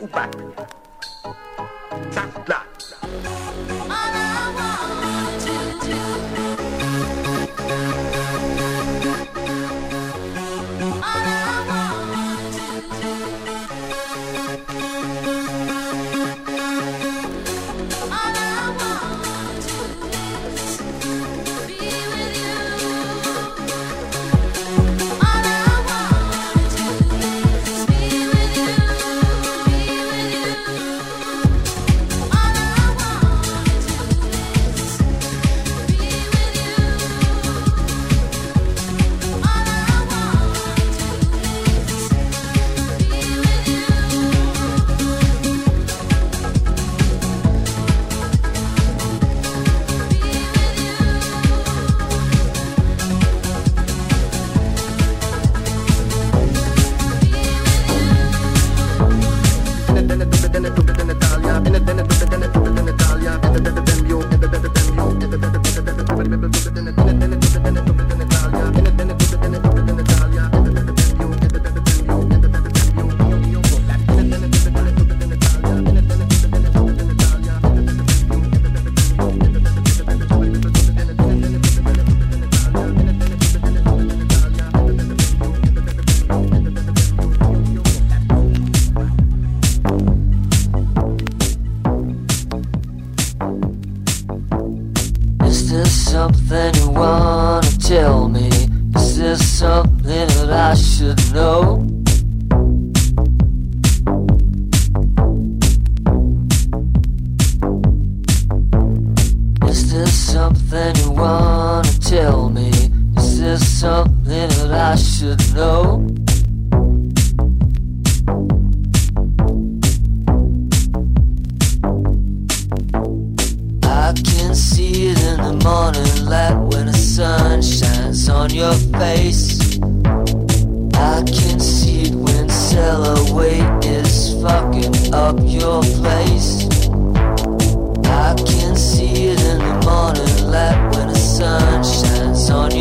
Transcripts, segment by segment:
o papo.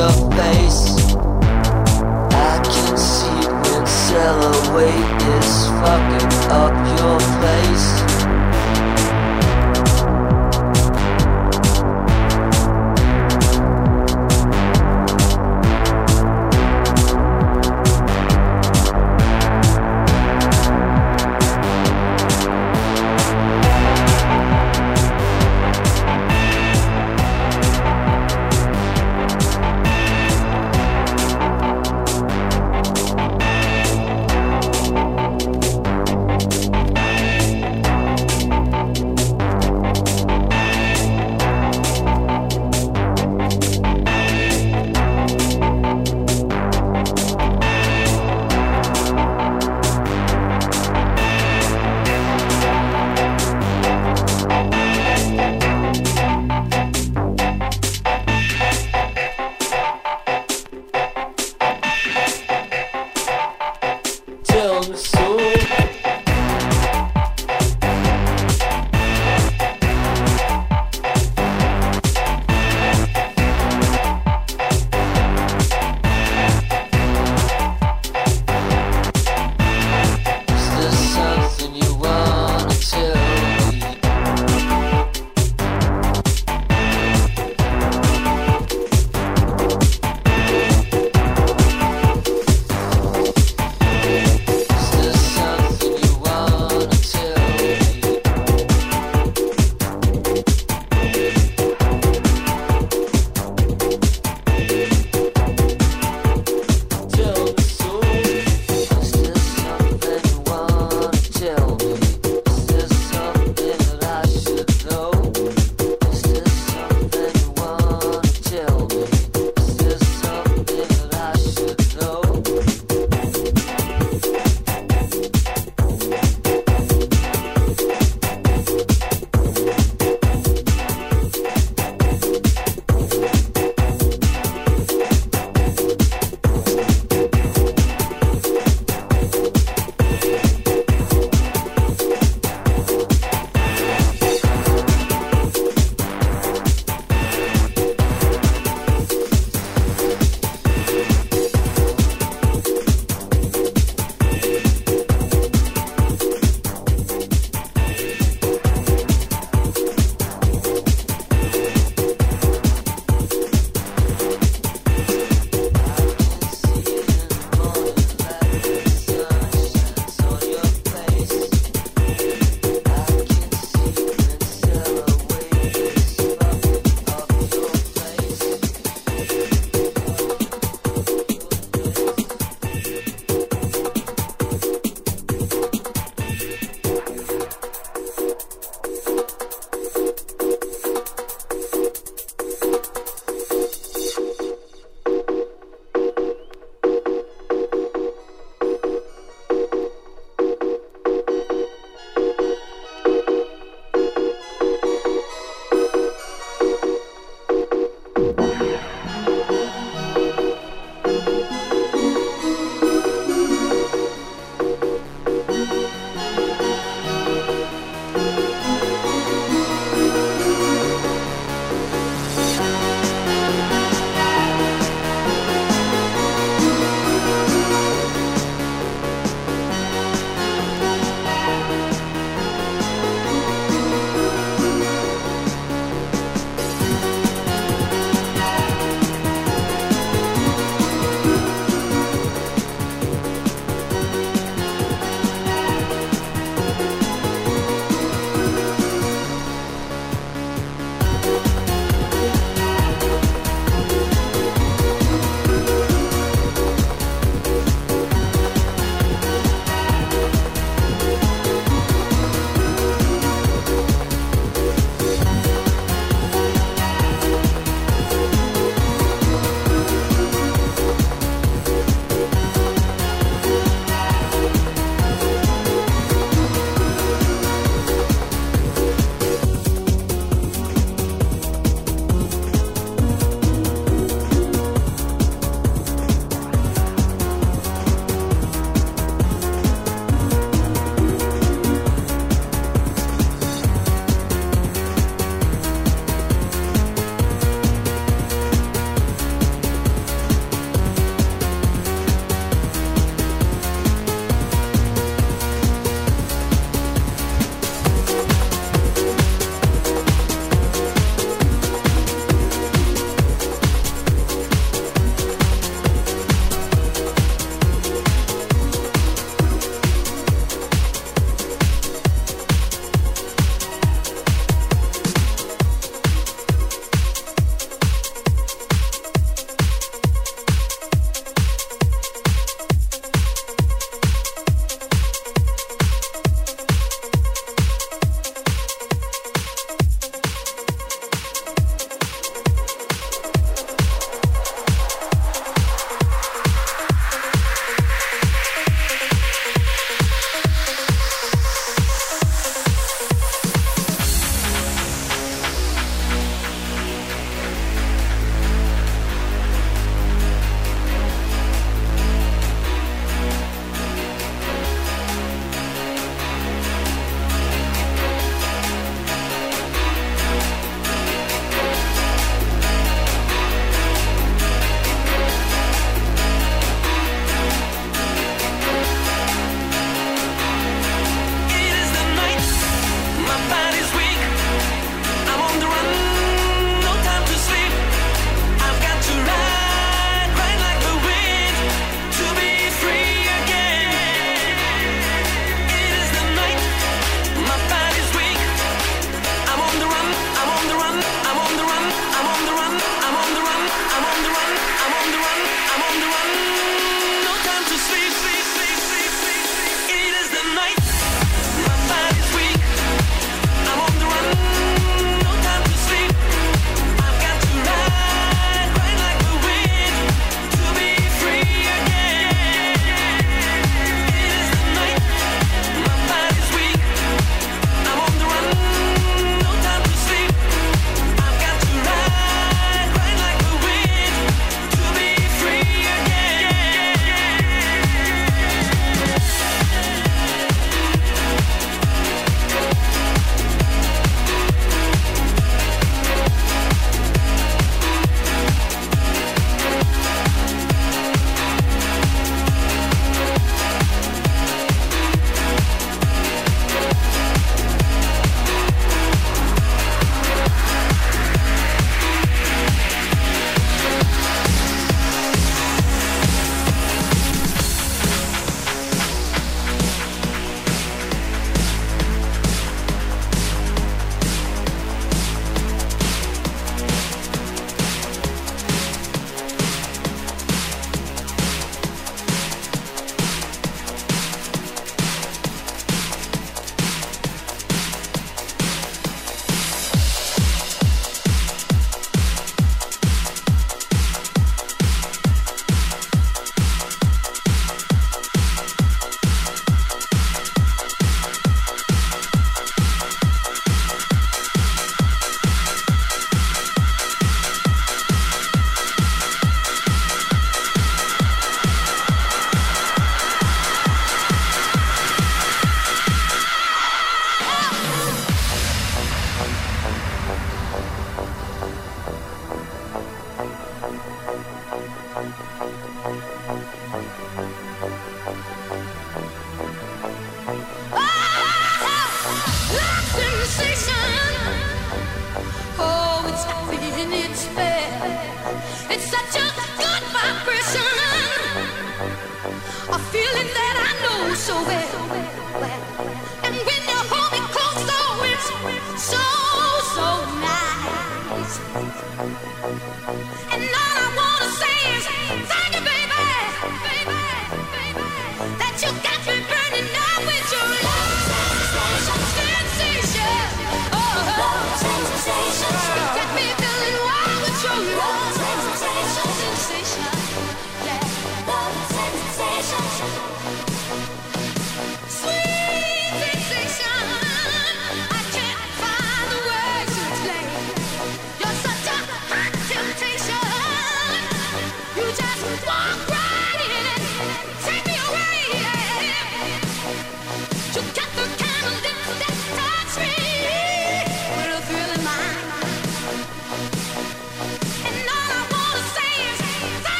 your face.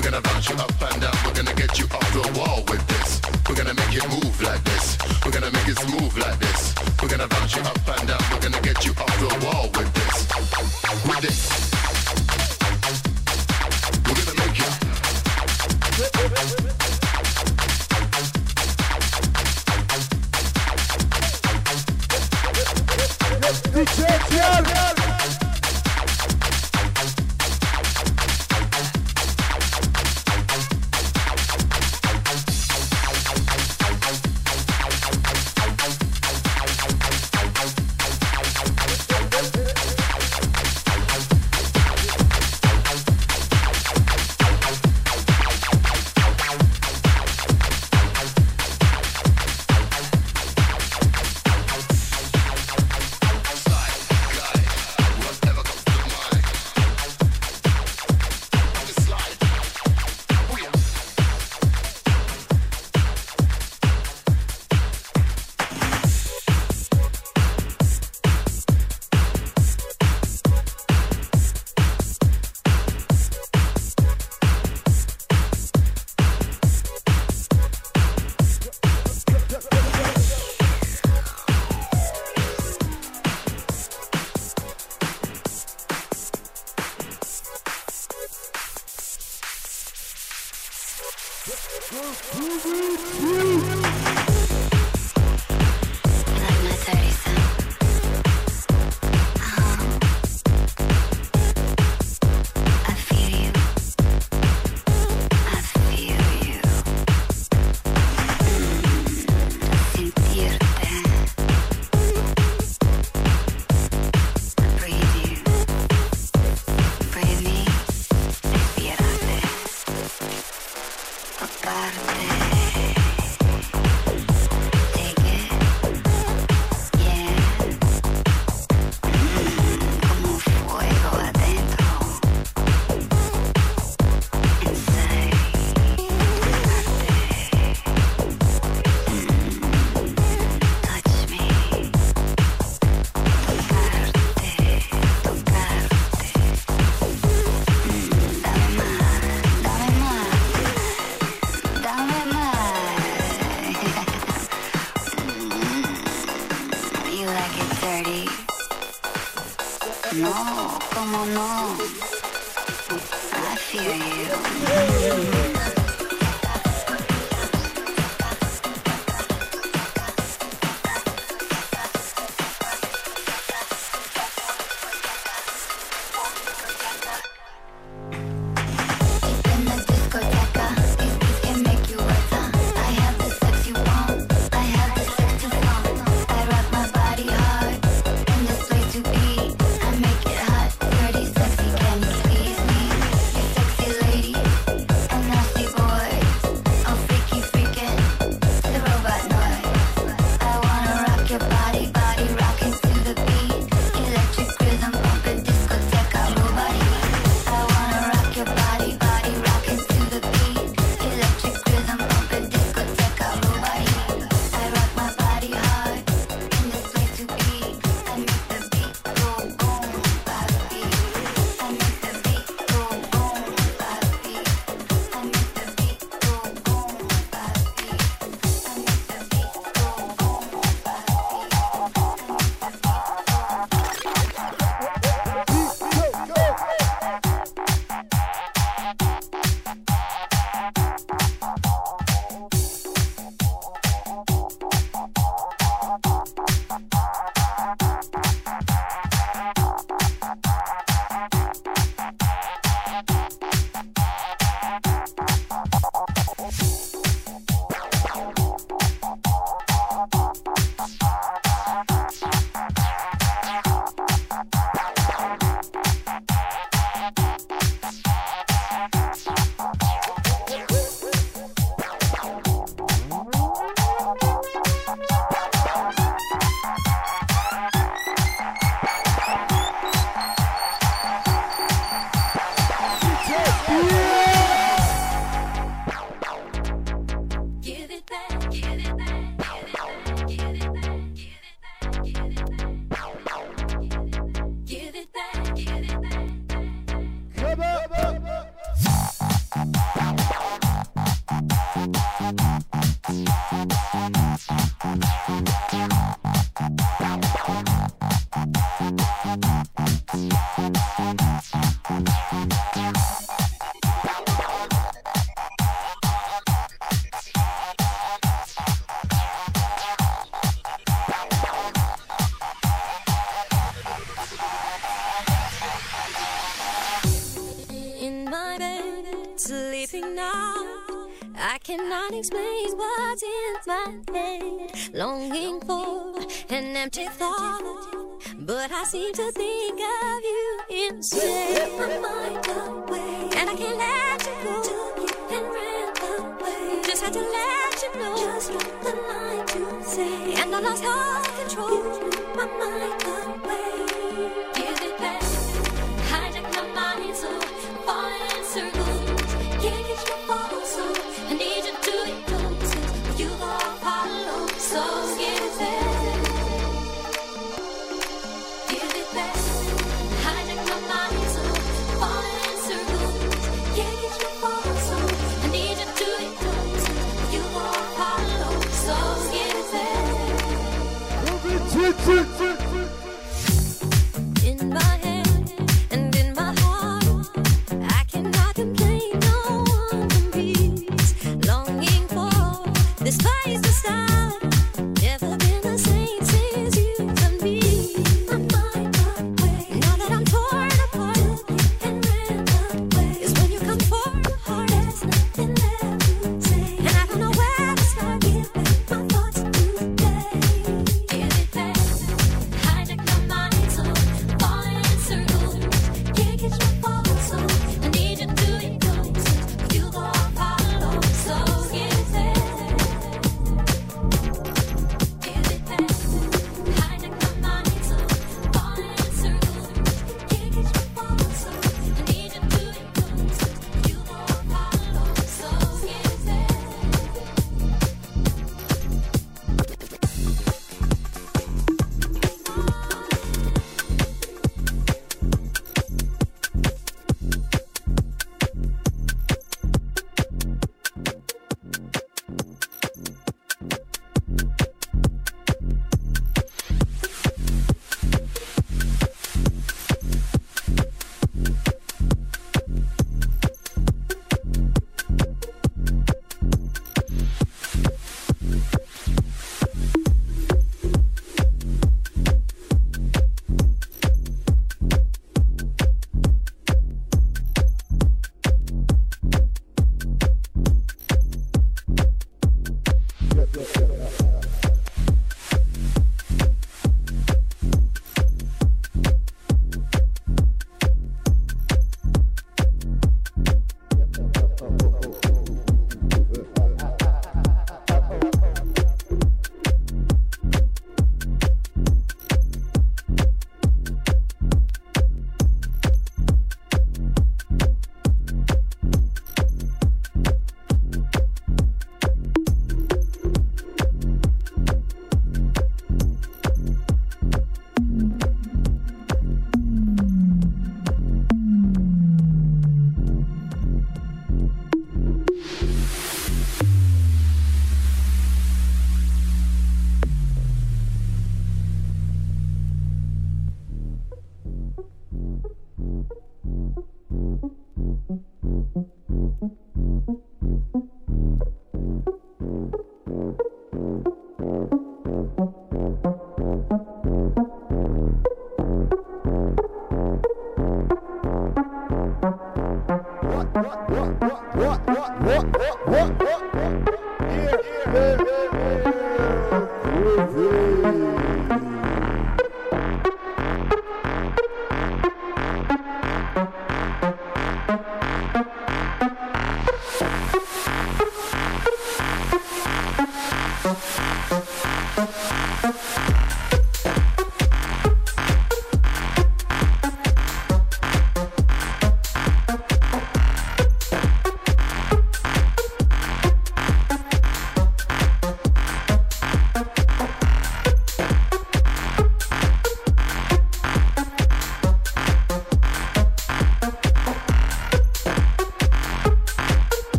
We're gonna bounce you up and down. We're gonna get you off the wall with this. We're gonna make it move like this. We're gonna make it smooth like this. We're gonna bounce you up and down. We're gonna get you off the wall with this. With this. We're gonna make you. I feel you. an empty thought, but I seem to think of you instead. I'm mind away, and I can't let you go. Took you and ran away. Just had to let you know. Just what the line to say, and I lost all control. You blew my mind away. fruit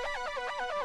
Oh, my God.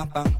pam pam.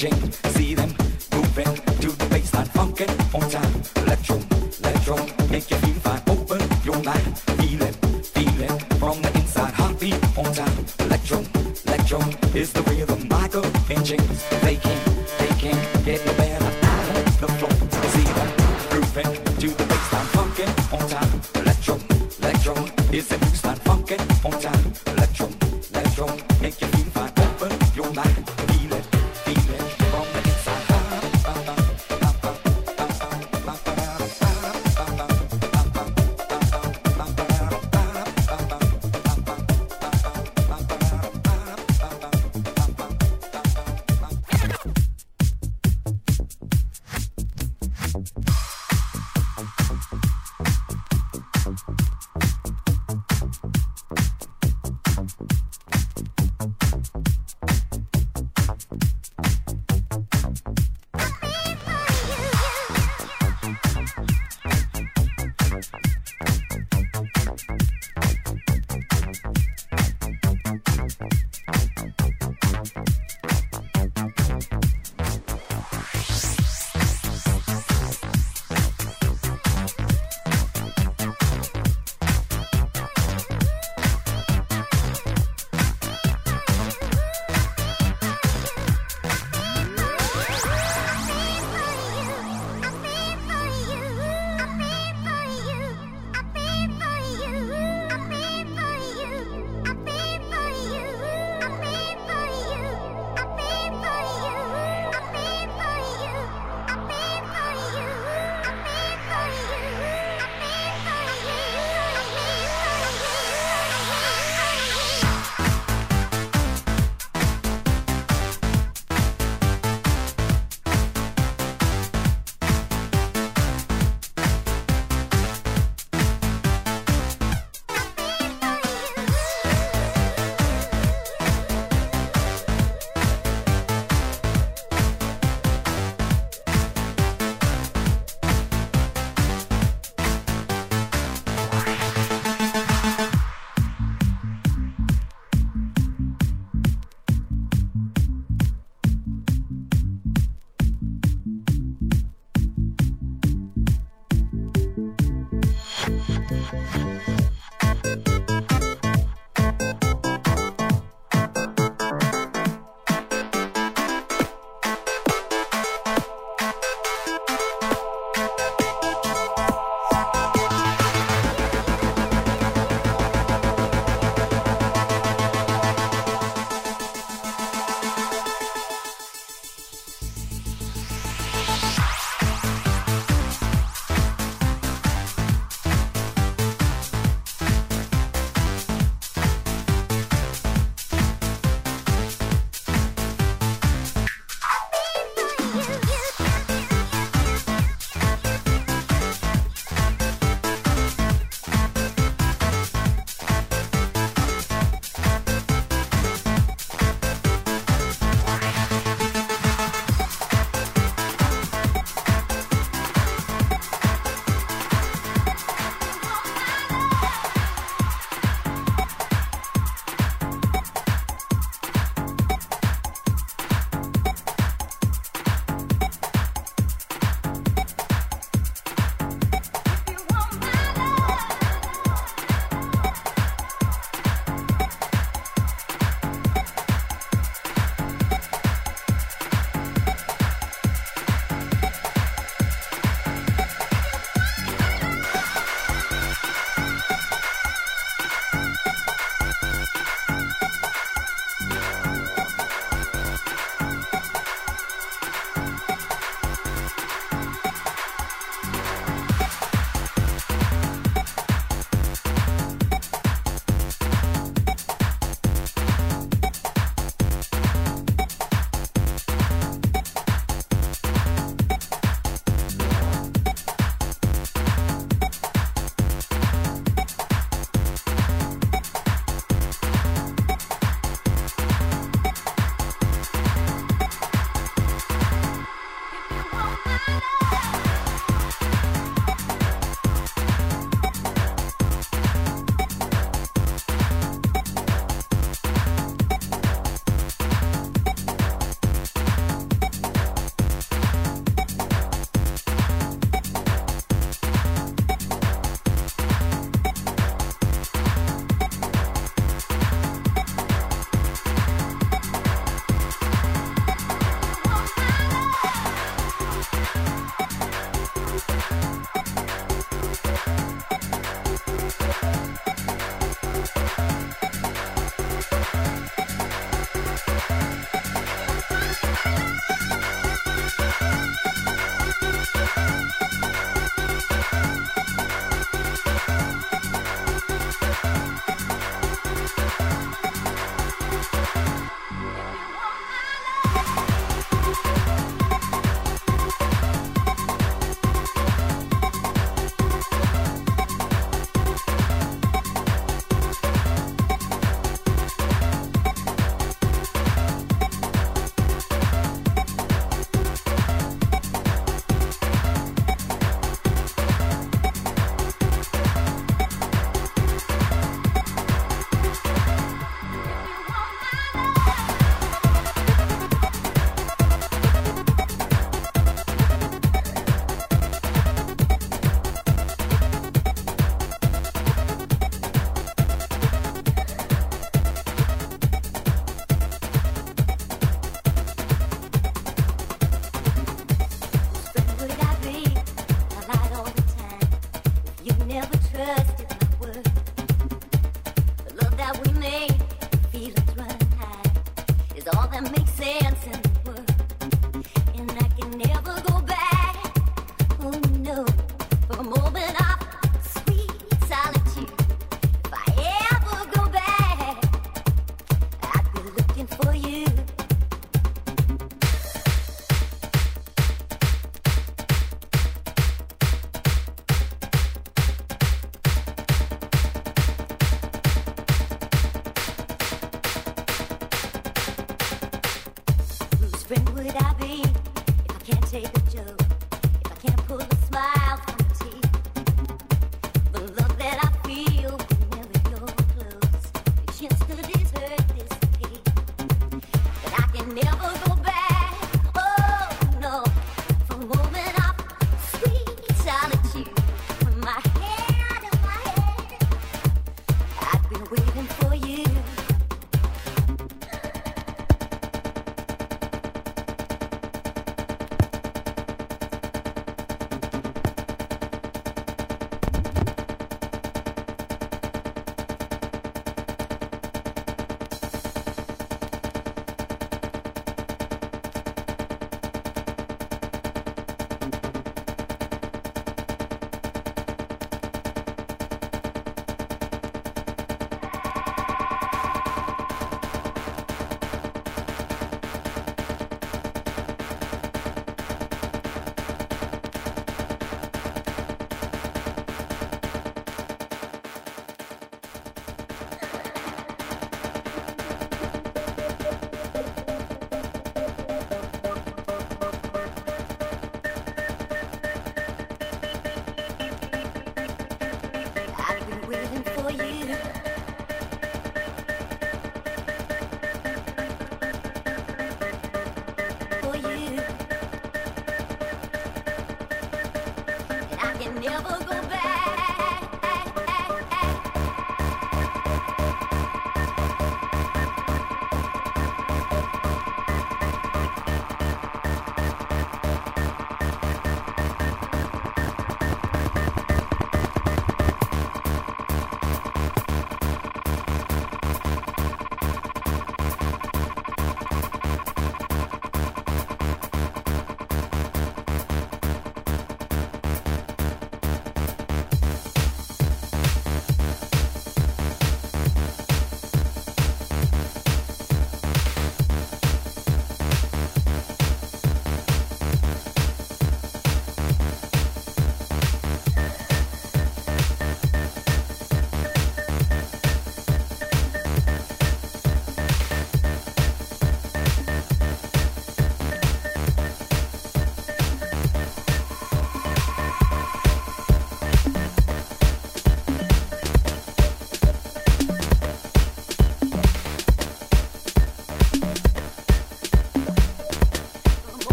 charging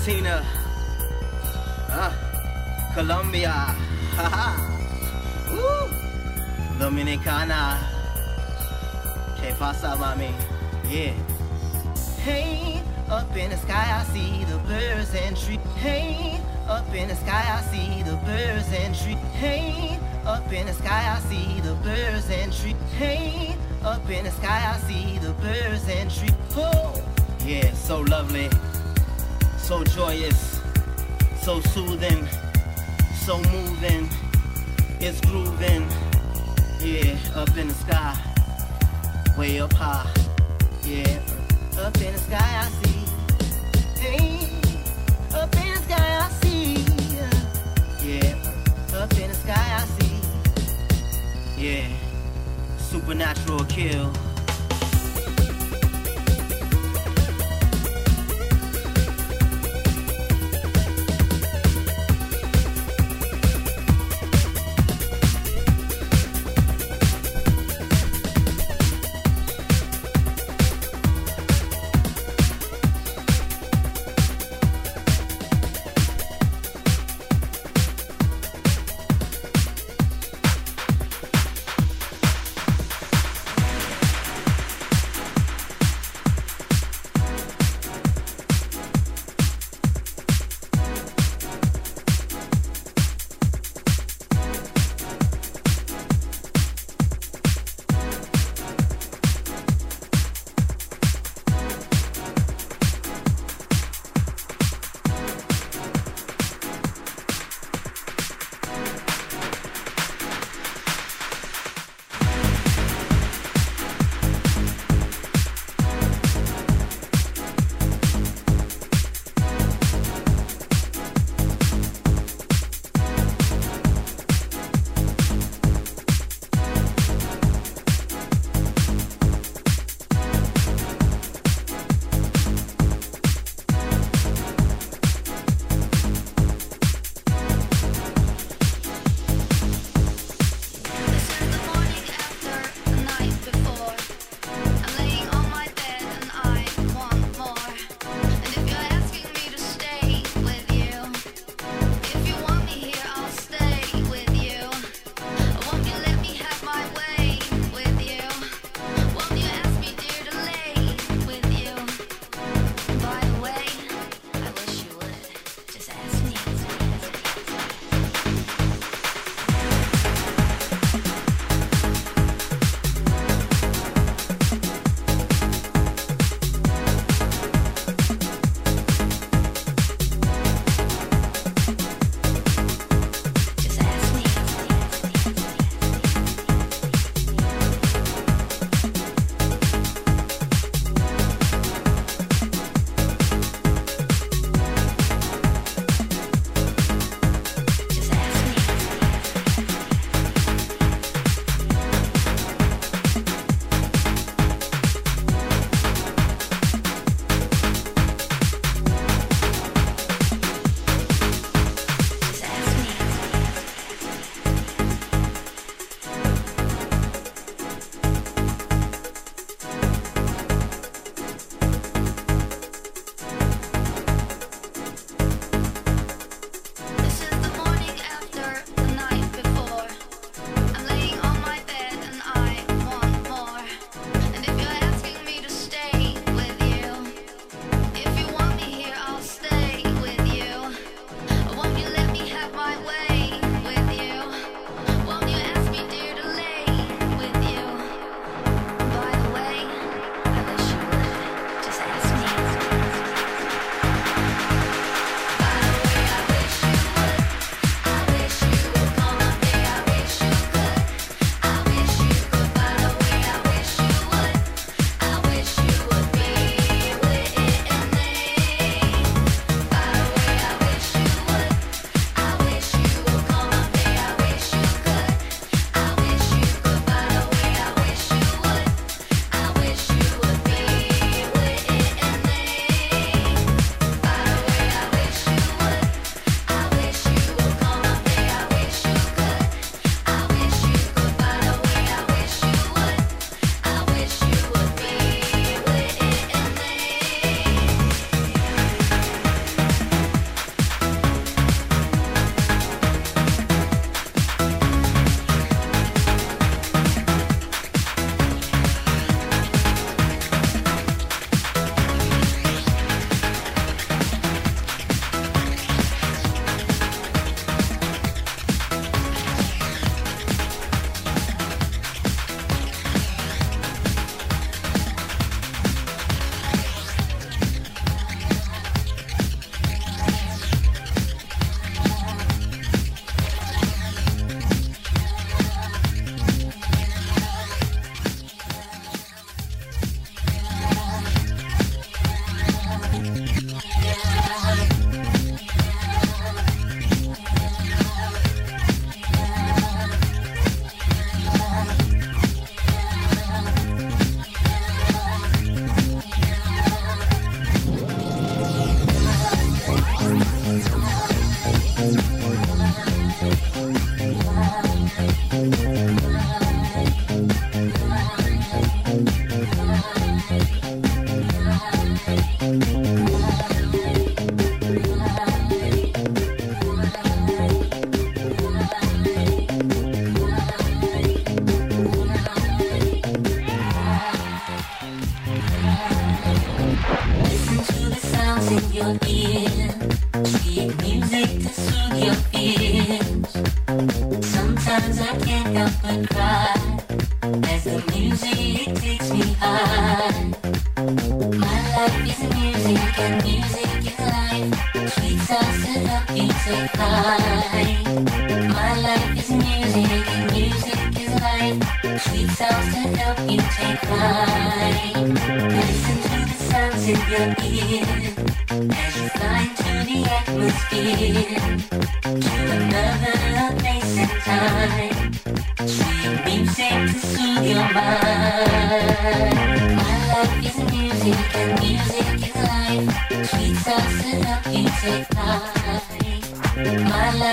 Argentina, huh? Colombia. Woo! Dominicana. Que pasa, mami? Yeah. Hey, up in the sky, I see the birds and trees. Hey, up in the sky, I see the birds and trees. Hey, up in the sky, I see the birds and trees. Hey, up in the sky, I see the birds and trees. Oh, yeah, so lovely, so joyous, so soothing, so moving. It's grooving, yeah, up in the sky way up high. Yeah, up in the sky I see. Hey, up in the sky I see. Yeah, up in the sky I see. Yeah, supernatural kill.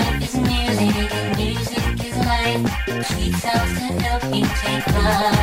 love is music, music is life. Sweet sounds can help you take flight.